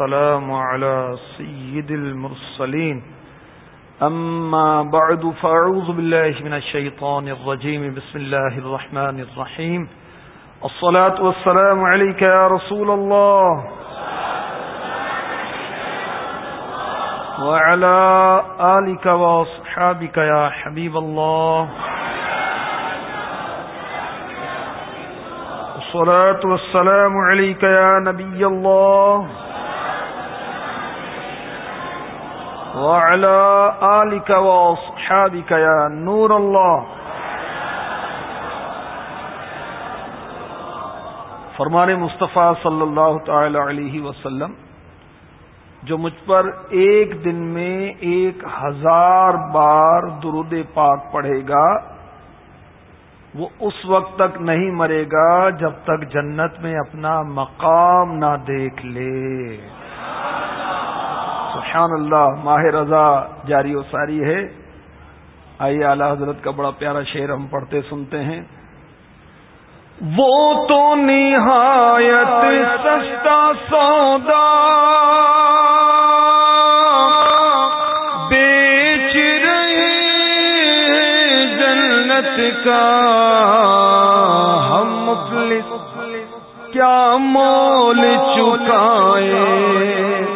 السلام على سيد المرسلين. أما بعد، فأعوذ بالله من الشيطان الرجيم. بسم الله الرحمن الرحيم. الصلاة والسلام عليك يا رسول الله. وعلى آلك وصحابك يا حبيب الله. الصلاة والسلام عليك يا نبي الله. وعلى آلك وصحابك يا نور الله. فرمان مصطفیٰ صلی اللہ تعالی علیہ وسلم، جو مجھ پر ایک دن میں ایک ہزار بار درود پاک پڑھے گا، وہ اس وقت تک نہیں مرے گا جب تک جنت میں اپنا مقام نہ دیکھ لے۔ سبحان اللہ ماہ رضا جاری و ساری ہے۔ آئیے اعلی حضرت کا بڑا پیارا شعر ہم پڑھتے سنتے ہیں۔ وہ تو نہایت سستا سودا بیچ رہے جنت کا۔ ہم مفلس کیا مول چکائے۔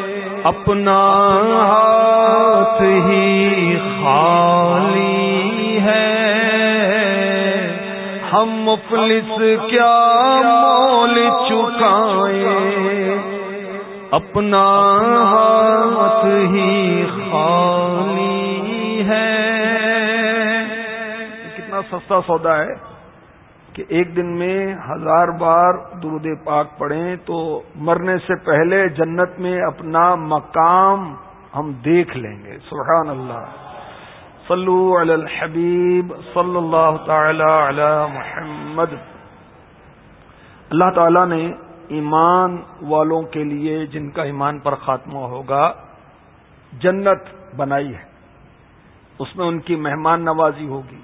اپنا ہاتھ ہی خالی ہے۔ ہم مفلس کیا مول چکائے اپنا ہاتھ ہی خالی ہے۔ کتنا سستا سودا ہے۔ کہ ایک دن میں ہزار بار درود پاک پڑھیں تو مرنے سے پہلے جنت میں اپنا مقام ہم دیکھ لیں گے۔ سبحان اللہ۔ صلو علی الحبیب صلی اللہ تعالی علی محمد۔ اللہ تعالی نے ایمان والوں کے لیے جن کا ایمان پر خاتمہ ہوگا، جنت بنائی ہے۔ اس میں ان کی مہمان نوازی ہوگی۔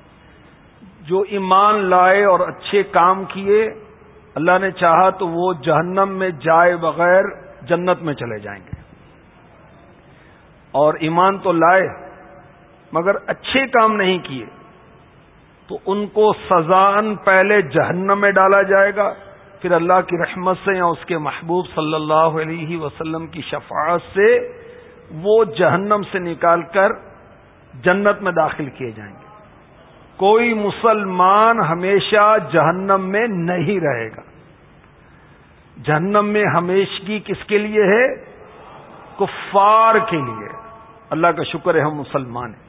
جو ایمان لائے اور اچھے کام کیے، اللہ نے چاہا تو وہ جہنم میں جائے بغیر جنت میں چلے جائیں گے۔ اور ایمان تو لائے، مگر اچھے کام نہیں کیے۔ تو ان کو سزان پہلے جہنم میں ڈالا جائے گا، پھر اللہ کی رحمت سے یا اس کے محبوب صلی اللہ علیہ وسلم کی شفاعت سے وہ جہنم سے نکال کر جنت میں داخل کیے جائیں گے۔ کوئی مسلمان ہمیشہ جہنم میں نہیں رہے گا۔ جہنم میں ہمیشگی کس کے لیے ہے؟ کفار کے لیے۔ اللہ کا شکر ہے ہم مسلمان ہیں۔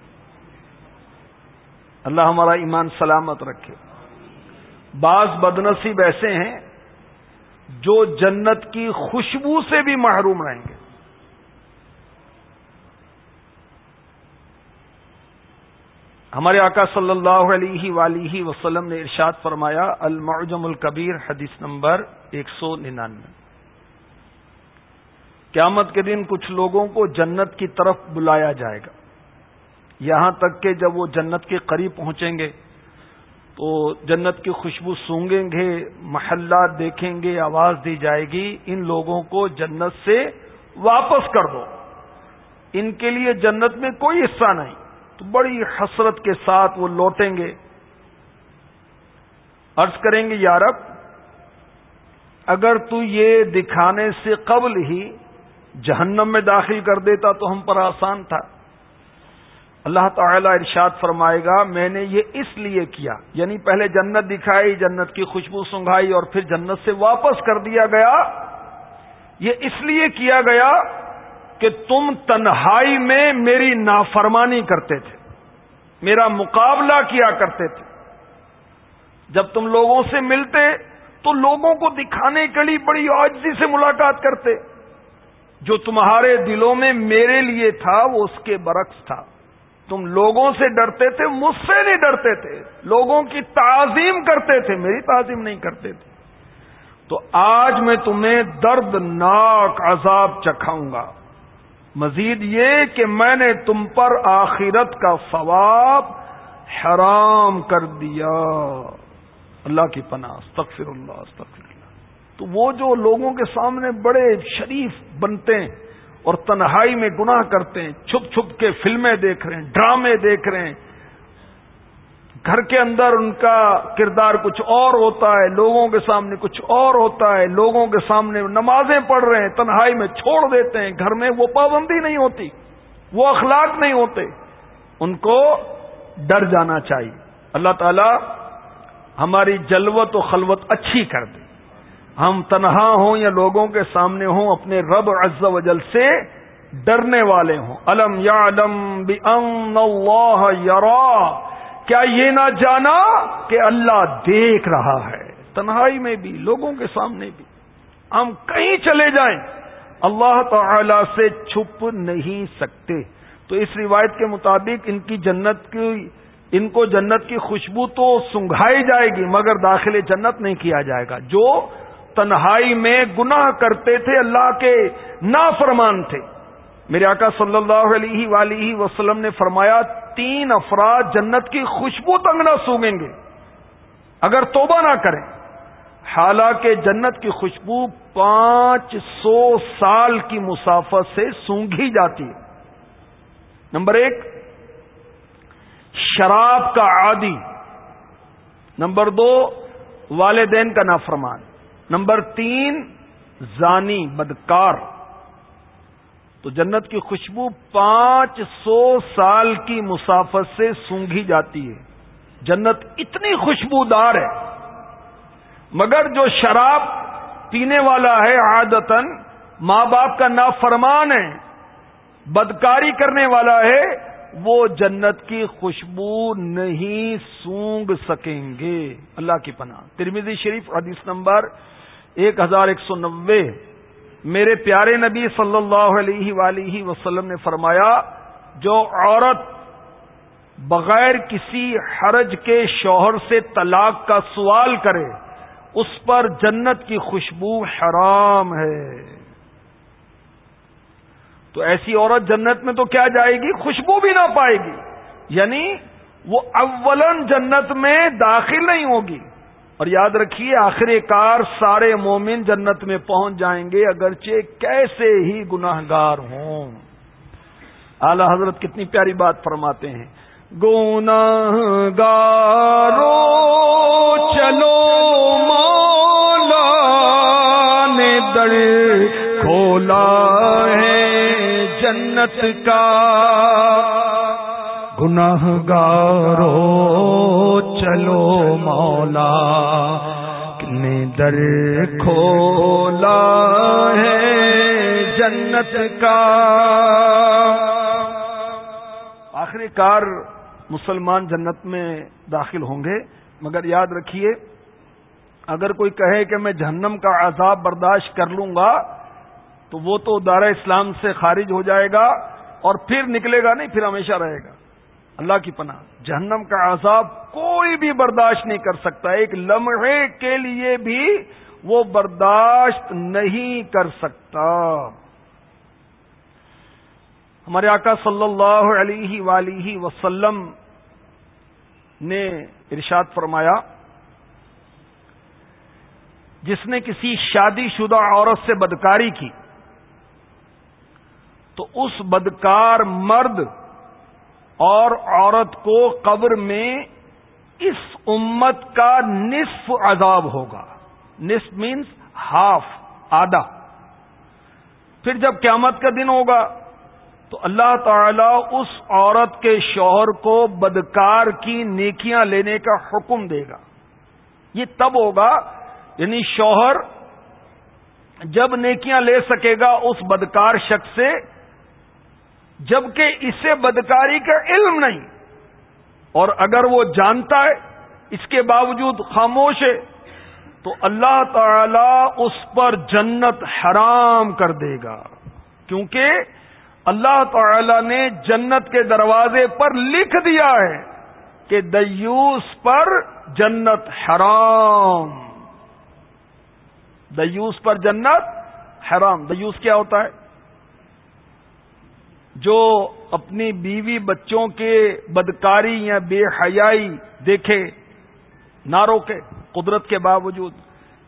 اللہ ہمارا ایمان سلامت رکھے۔ بعض بدنصیب ایسے ہیں جو جنت کی خوشبو سے بھی محروم رہیں گے۔ ہمارے آقا صلی اللہ علیہ ولیہ وسلم نے ارشاد فرمایا، المعجم الکبیر، حدیث نمبر ایک سو ننانوے۔ قیامت کے دن کچھ لوگوں کو جنت کی طرف بلایا جائے گا۔ یہاں تک کہ جب وہ جنت کے قریب پہنچیں گے، تو جنت کی خوشبو سونگیں گے، محلات دیکھیں گے، آواز دی جائے گی، ان لوگوں کو جنت سے واپس کر دو۔ ان کے لیے جنت میں کوئی حصہ نہیں۔ تو بڑی حسرت کے ساتھ وہ لوٹیں گے۔ عرض کریں گے یارب اگر تو یہ دکھانے سے قبل ہی جہنم میں داخل کر دیتا تو ہم پر آسان تھا۔ اللہ تعالی ارشاد فرمائے گا، میں نے یہ اس لیے کیا یعنی پہلے جنت دکھائی، جنت کی خوشبو سنگھائی اور پھر جنت سے واپس کر دیا گیا۔ یہ اس لیے کیا گیا کہ تم تنہائی میں میری نافرمانی کرتے تھے، میرا مقابلہ کیا کرتے تھے۔ جب تم لوگوں سے ملتے تو لوگوں کو دکھانے کے لیے بڑی عاجزی سے ملاقات کرتے۔ جو تمہارے دلوں میں میرے لیے تھا، وہ اس کے برعکس تھا۔ تم لوگوں سے ڈرتے تھے، مجھ سے نہیں ڈرتے تھے۔ لوگوں کی تعظیم کرتے تھے، میری تعظیم نہیں کرتے تھے۔ تو آج میں تمہیں دردناک عذاب چکھاؤں گا۔ مزید یہ کہ میں نے تم پر آخرت کا ثواب حرام کر دیا۔ اللہ کی پناہ، استغفر اللہ استغفر اللہ۔ تو وہ جو لوگوں کے سامنے بڑے شریف بنتے ہیں اور تنہائی میں گناہ کرتے ہیں، چھپ چھپ کے فلمیں دیکھ رہے ہیں، ڈرامے دیکھ رہے ہیں گھر کے اندر ان کا کردار کچھ اور ہوتا ہے، لوگوں کے سامنے کچھ اور ہوتا ہے، لوگوں کے سامنے نمازیں پڑھ رہے ہیں، تنہائی میں چھوڑ دیتے ہیں، گھر میں وہ پابندی نہیں ہوتی، وہ اخلاق نہیں ہوتے۔ ان کو ڈر جانا چاہیے۔ اللہ تعالی ہماری جلوت و خلوت اچھی کر دے۔ ہم تنہا ہوں یا لوگوں کے سامنے ہوں، اپنے رب عز و جل سے ڈرنے والے ہوں۔ الم یا علم اللہ کیا یہ نہ جانا کہ اللہ دیکھ رہا ہے؟ تنہائی میں بھی، لوگوں کے سامنے بھی۔ ہم کہیں چلے جائیں، اللہ تعالی سے چھپ نہیں سکتے۔ تو اس روایت کے مطابق ان کی جنت کی، ان کو جنت کی خوشبو تو سنگھائی جائے گی، مگر داخل جنت نہیں کیا جائے گا۔ جو تنہائی میں گناہ کرتے تھے، اللہ کے نافرمان تھے۔ میرے آقا صلی اللہ علیہ ولی وسلم نے فرمایا تین افراد جنت کی خوشبو تنگ نہ سونگیں گے۔ اگر توبہ نہ کریں، حالانکہ جنت کی خوشبو پانچ سو سال کی مسافت سے سونگھی جاتی ہے۔ نمبر ایک، شراب کا عادی۔ نمبر دو، والدین کا نافرمان۔ نمبر تین، زانی، بدکار۔ تو جنت کی خوشبو پانچ سو سال کی مسافت سے سونگھی جاتی ہے۔ جنت اتنی خوشبودار ہے۔ مگر جو شراب پینے والا ہے عادتن ماں باپ کا نافرمان ہے، بدکاری کرنے والا ہے، وہ جنت کی خوشبو نہیں سونگ سکیں گے۔ اللہ کی پناہ۔ ترمیزی شریف حدیث نمبر ایک ہزار ایک سو نوے۔ میرے پیارے نبی صلی اللہ علیہ ولیہ وسلم نے فرمایا، جو عورت بغیر کسی حرج کے شوہر سے طلاق کا سوال کرے، اس پر جنت کی خوشبو حرام ہے۔ تو ایسی عورت جنت میں تو کیا جائے گی؟ خوشبو بھی نہ پائے گی۔ یعنی وہ اولن جنت میں داخل نہیں ہوگی۔ اور یاد رکھیے آخر کار سارے مومن جنت میں پہنچ جائیں گے اگرچہ کیسے ہی گناہ گار ہوں۔ اعلی حضرت کتنی پیاری بات فرماتے ہیں۔ گونا گارو چلو مولا نے دڑ کھولا ہے جنت کا۔ گناہ گارو چلو مولا نے در کھولا ہے جنت کا آخری کار مسلمان جنت میں داخل ہوں گے مگر یاد رکھیے اگر کوئی کہے کہ میں جہنم کا عذاب برداشت کر لوں گا تو وہ تو دارا اسلام سے خارج ہو جائے گا اور پھر نکلے گا نہیں پھر ہمیشہ رہے گا اللہ کی پناہ۔ جہنم کا عذاب کوئی بھی برداشت نہیں کر سکتا۔ ایک لمحے کے لیے بھی وہ برداشت نہیں کر سکتا۔ ہمارے آقا صلی اللہ علیہ ولیہ وسلم نے ارشاد فرمایا، جس نے کسی شادی شدہ عورت سے بدکاری کی، تو اس بدکار مرد اور عورت کو قبر میں اس امت کا نصف عذاب ہوگا۔ نصف مینس ہاف آدھا۔ پھر جب قیامت کا دن ہوگا، تو اللہ تعالی اس عورت کے شوہر کو بدکار کی نیکیاں لینے کا حکم دے گا۔ یہ تب ہوگا یعنی شوہر جب نیکیاں لے سکے گا اس بدکار شخص سے جبکہ اسے بدکاری کا علم نہیں۔ اور اگر وہ جانتا ہے، اس کے باوجود خاموش ہے، تو اللہ تعالی اس پر جنت حرام کر دے گا۔ کیونکہ اللہ تعالی نے جنت کے دروازے پر لکھ دیا ہے کہ دیوس پر جنت حرام۔ دیوس پر جنت حرام۔ دیوس کیا ہوتا ہے؟ جو اپنی بیوی بچوں کے بدکاری یا بے حیائی دیکھے، نہ روکے، قدرت کے باوجود،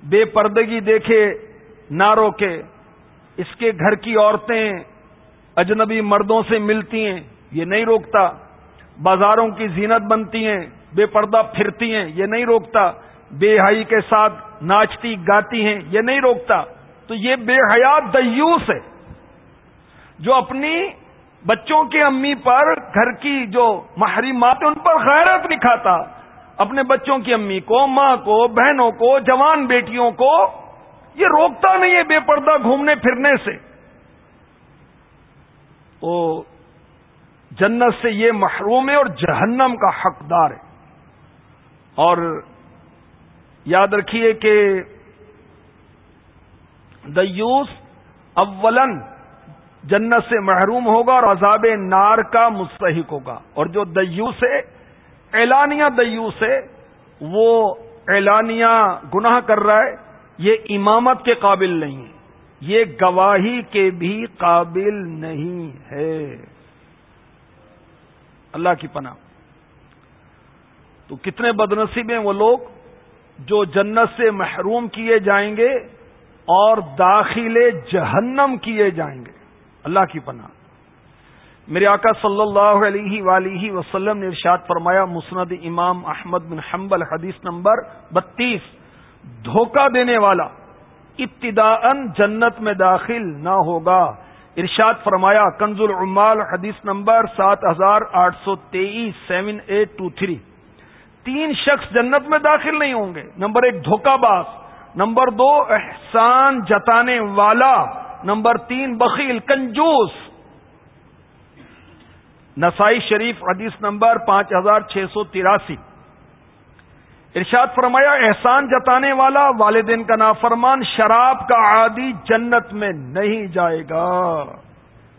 بے پردگی دیکھے، نہ روکے۔ اس کے گھر کی عورتیں اجنبی مردوں سے ملتی ہیں، یہ نہیں روکتا۔ بازاروں کی زینت بنتی ہیں، بے پردہ پھرتی ہیں، یہ نہیں روکتا۔ بے حائی کے ساتھ ناچتی، گاتی ہیں، یہ نہیں روکتا۔ تو یہ بے حیات دیوس ہے، جو اپنی بچوں کی امی پر گھر کی جو محریمات ان پر غیرت نکھاتا اپنے بچوں کی امی کو، ماں کو، بہنوں کو، جوان بیٹیوں کو، یہ روکتا نہیں ہے بے پردہ گھومنے پھرنے سے۔ وہ جنت سے یہ محروم ہے اور جہنم کا حقدار ہے۔ اور یاد رکھیے کہ دیوس اولن جنت سے محروم ہوگا اور عذاب نار کا مستحق ہوگا۔ اور جو دیوس ہے اعلانیہ دیوس ہے وہ اعلانیہ گناہ کر رہا ہے، یہ امامت کے قابل نہیں ہے۔ یہ گواہی کے بھی قابل نہیں ہے۔ اللہ کی پناہ۔ تو کتنے بدنصیب ہیں وہ لوگ جو جنت سے محروم کیے جائیں گے اور داخل جہنم کیے جائیں گے۔ اللہ کی پناہ۔ میرے آقا صلی اللہ علیہ ولیہ وسلم نے ارشاد فرمایا، مسند امام احمد بن حنبل، حدیث نمبر بتیس۔ دھوکہ دینے والا ابتدا جنت میں داخل نہ ہوگا۔ ارشاد فرمایا کنز العمال حدیث نمبر سات ہزار آٹھ سو تیئیس، سیون ایٹ ٹو تھری۔ تین شخص جنت میں داخل نہیں ہوں گے۔ نمبر ایک، دھوکہ باز۔ نمبر دو، احسان جتانے والا۔ نمبر تین، بخیل، کنجوس۔ نسائی شریف، حدیث نمبر پانچ ہزار چھ سو تراسی۔ ارشاد فرمایا، احسان جتانے والا والدین کا نافرمان شراب کا عادی جنت میں نہیں جائے گا۔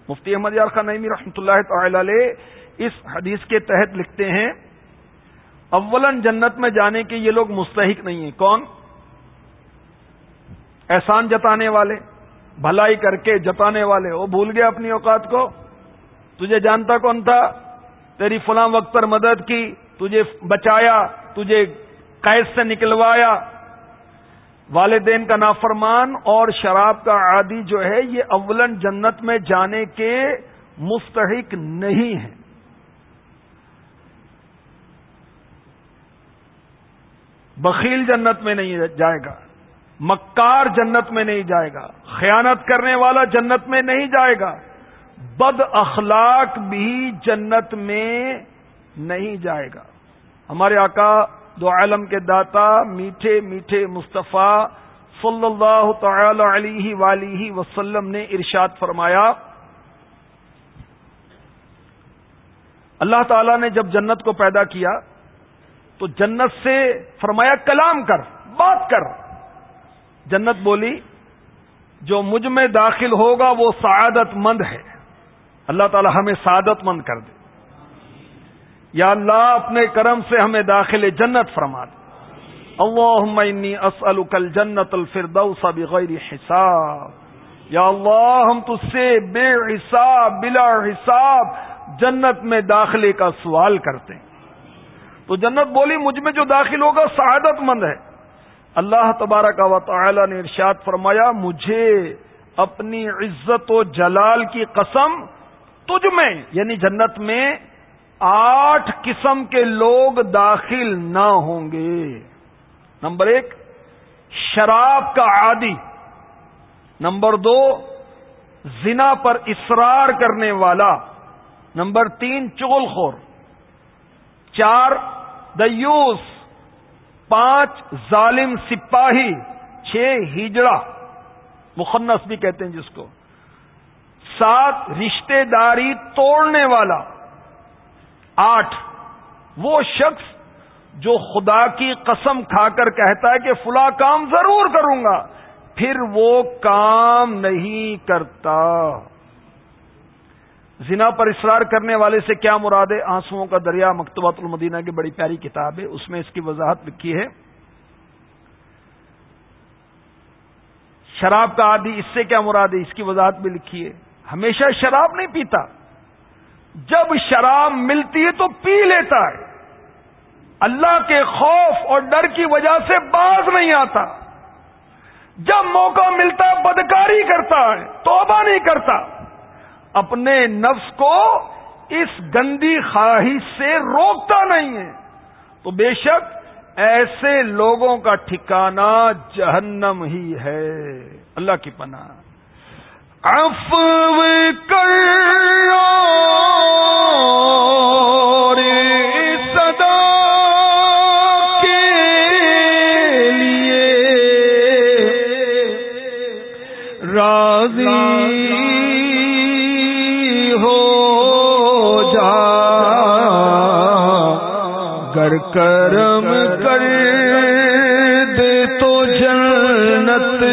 مفتی احمد یار خان نئی رحمۃ اللہ تعالی علیہ اس حدیث کے تحت لکھتے ہیں اولن جنت میں جانے کے یہ لوگ مستحق نہیں ہیں۔ کون؟ احسان جتانے والے۔ بھلائی کر کے جتانے والے۔ وہ بھول گیا اپنی اوقات کو۔ تجھے جانتا کون تھا؟ تیری فلاں وقت پر مدد کی، تجھے بچایا، تجھے قید سے نکلوایا۔ والدین کا نافرمان اور شراب کا عادی جو ہے، یہ اولن جنت میں جانے کے مستحق نہیں ہے بخیل جنت میں نہیں جائے گا۔ مکار جنت میں نہیں جائے گا خیانت کرنے والا جنت میں نہیں جائے گا بد اخلاق بھی جنت میں نہیں جائے گا ہمارے آقا دو عالم کے داتا میٹھے میٹھے مصطفیٰ صلی اللہ تعالی علیہ ولی وسلم نے ارشاد فرمایا، اللہ تعالی نے جب جنت کو پیدا کیا تو جنت سے فرمایا، کلام کر، بات کر۔ جنت بولی، جو مجھ میں داخل ہوگا وہ سعادت مند ہے۔ اللہ تعالی ہمیں سعادت مند کر دے۔ یا اللہ، اپنے کرم سے ہمیں داخل جنت فرما دے۔ اللہم انی اسألک الجنت الفردوس بغیر حساب۔ یا اللہ، ہم تجھ سے بے حساب، بلا حساب جنت میں داخلے کا سوال کرتے ہیں۔ تو جنت بولی، مجھ میں جو داخل ہوگا، سعادت مند ہے۔ اللہ تبارک و تعالی نے ارشاد فرمایا، مجھے اپنی عزت و جلال کی قسم تجھ میں یعنی جنت میں آٹھ قسم کے لوگ داخل نہ ہوں گے۔ نمبر ایک، شراب کا عادی۔ نمبر دو، زنا پر اصرار کرنے والا۔ نمبر تین، چغل خور۔ چار، دیوس۔ پانچ ظالم سپاہی، چھ ہجڑا مخنس بھی کہتے ہیں جس کو، سات رشتے داری توڑنے والا، آٹھ، وہ شخص جو خدا کی قسم کھا کر کہتا ہے کہ فلا کام ضرور کروں گا، پھر وہ کام نہیں کرتا۔ زنا پر اصرار کرنے والے سے کیا مراد ہے؟ آنسوؤں کا دریا مکتبات المدینہ کی بڑی پیاری کتاب ہے۔ اس میں اس کی وضاحت لکھی ہے۔ شراب کا عادی، اس سے کیا مراد ہے؟ اس کی وضاحت بھی لکھی ہے۔ ہمیشہ شراب نہیں پیتا۔ جب شراب ملتی ہے تو پی لیتا ہے۔ اللہ کے خوف اور ڈر کی وجہ سے باز نہیں آتا۔ جب موقع ملتا بدکاری کرتا ہے، توبہ نہیں کرتا۔ اپنے نفس کو اس گندی خواہش سے روکتا نہیں ہے۔ تو بے شک ایسے لوگوں کا ٹھکانہ جہنم ہی ہے۔ اللہ کی پناہ۔ عفو کر کرم کر دے تو جنت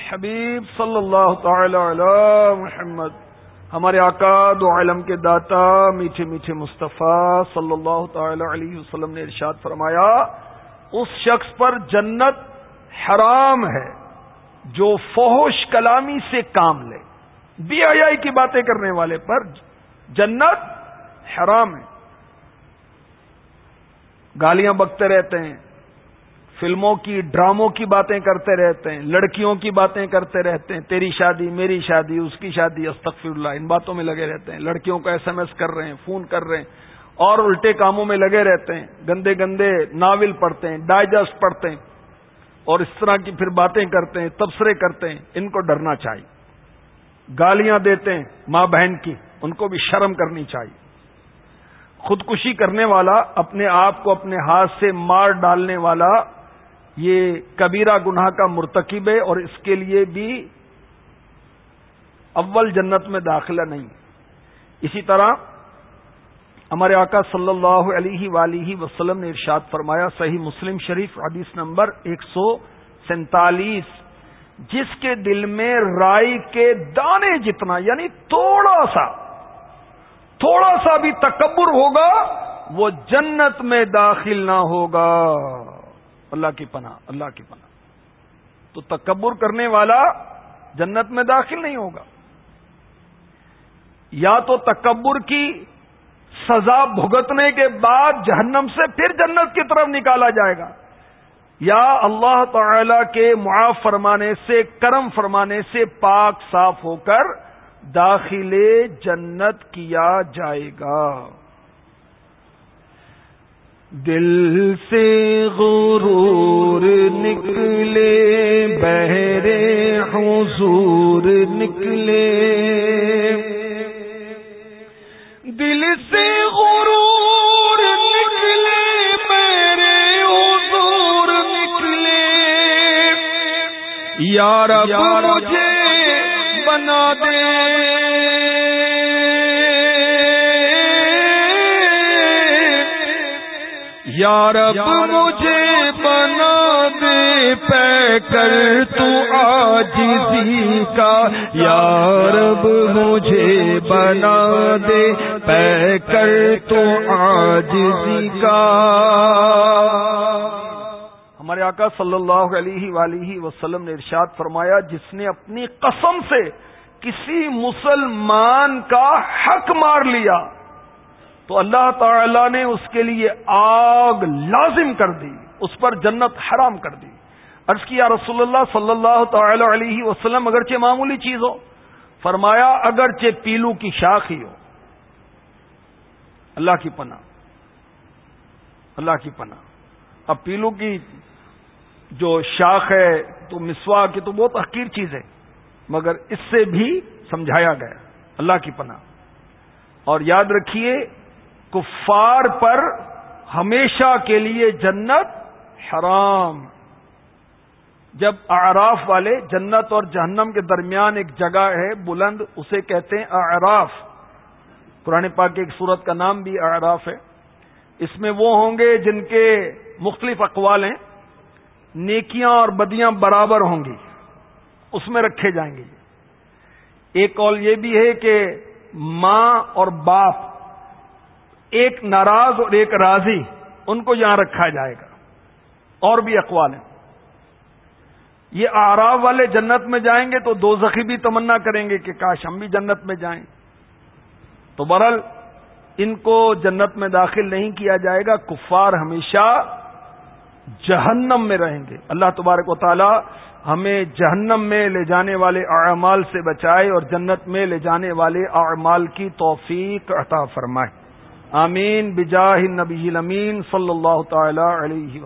الحبیب صلی اللہ تعالی علی محمد، ہمارے آقا دو علم کے داتا میٹھے میٹھے مصطفیٰ صلی اللہ تعالی علیہ وسلم نے ارشاد فرمایا، اس شخص پر جنت حرام ہے، جو فوش کلامی سے کام لے۔ بی آئی کی باتیں کرنے والے پر جنت حرام ہے۔ گالیاں بکتے رہتے ہیں۔ فلموں کی، ڈراموں کی باتیں کرتے رہتے ہیں، لڑکیوں کی باتیں کرتے رہتے ہیں، تیری شادی، میری شادی، اس کی شادی استغفر اللہ ان باتوں میں لگے رہتے ہیں، لڑکیوں کو ایس ایم ایس کر رہے ہیں، فون کر رہے ہیں، اور الٹے کاموں میں لگے رہتے ہیں، گندے گندے ناول پڑھتے ہیں، ڈائجسٹ پڑھتے ہیں، اور اس طرح کی پھر باتیں کرتے ہیں، تبصرے کرتے ہیں، ان کو ڈرنا چاہیے۔ گالیاں دیتے ہیں ماں بہن کی، ان کو بھی شرم کرنی چاہیے۔ خودکشی کرنے والا، اپنے آپ کو اپنے ہاتھ سے مار ڈالنے والا یہ کبیرہ گناہ کا مرتکب ہے اور اس کے لیے بھی اول جنت میں داخلہ نہیں۔ اسی طرح ہمارے آقا صلی اللہ علیہ ولیہ وسلم نے ارشاد فرمایا، صحیح مسلم شریف حدیث نمبر ایک سو سینتالیس، جس کے دل میں رائی کے دانے جتنا یعنی تھوڑا سا تھوڑا سا بھی تکبر ہوگا، وہ جنت میں داخل نہ ہوگا۔ اللہ کی پناہ، اللہ کی پناہ۔ تو تکبر کرنے والا جنت میں داخل نہیں ہوگا۔ یا تو تکبر کی سزا بھگتنے کے بعد جہنم سے پھر جنت کی طرف نکالا جائے گا۔ یا اللہ تعالی کے معاف فرمانے سے، کرم فرمانے سے پاک صاف ہو کر داخل جنت کیا جائے گا۔ دل سے غرور نکلے، بہرے حضور نکلے۔ دل سے غرور نکلے، بہرے حضور نکلے۔ یار مجھے بنا دے۔ یار مجھے بنا دے پہ کر تو آجزی کا یارب مجھے بنا دے پہ کر تو آجزی کا ہمارے آقا صلی اللہ علیہ ولیہ وسلم نے ارشاد فرمایا، جس نے اپنی قسم سے کسی مسلمان کا حق مار لیا تو اللہ تعالی نے اس کے لیے آگ لازم کر دی، اس پر جنت حرام کر دی۔ عرض کیا رسول اللہ صلی اللہ تعالی علیہ وسلم، اگرچہ معمولی چیز ہو، فرمایا اگرچہ پیلو کی شاخ ہی ہو۔ اللہ کی پناہ۔ اللہ کی پناہ۔ اب پیلو کی جو شاخ ہے، تو مسوا کی تو بہت حقیر چیز ہے، مگر اس سے بھی سمجھایا گیا۔ اللہ کی پناہ۔ اور یاد رکھیے کفار پر ہمیشہ کے لیے جنت حرام۔ جب اعراف والے جنت اور جہنم کے درمیان ایک جگہ ہے، بلند، اسے کہتے ہیں اعراف۔ قرآن پاک کی ایک صورت کا نام بھی اعراف ہے۔ اس میں وہ ہوں گے جن کے مختلف اقوال ہیں۔ نیکیاں اور بدیاں برابر ہوں گی۔ اس میں رکھے جائیں گے۔ ایک قول یہ بھی ہے کہ ماں اور باپ ایک ناراض اور ایک راضی ان کو یہاں رکھا جائے گا۔ اور بھی اقوال ہیں۔ یہ آراب والے جنت میں جائیں گے تو دو زخی بھی تمنا کریں گے کہ کاش ہم بھی جنت میں جائیں۔ تو برل ان کو جنت میں داخل نہیں کیا جائے گا۔ کفار ہمیشہ جہنم میں رہیں گے۔ اللہ تبارک و تعالی ہمیں جہنم میں لے جانے والے اعمال سے بچائے اور جنت میں لے جانے والے اعمال کی توفیق عطا فرمائے۔ آمین بجاہ نبی امین صلی اللہ تعالی علیہ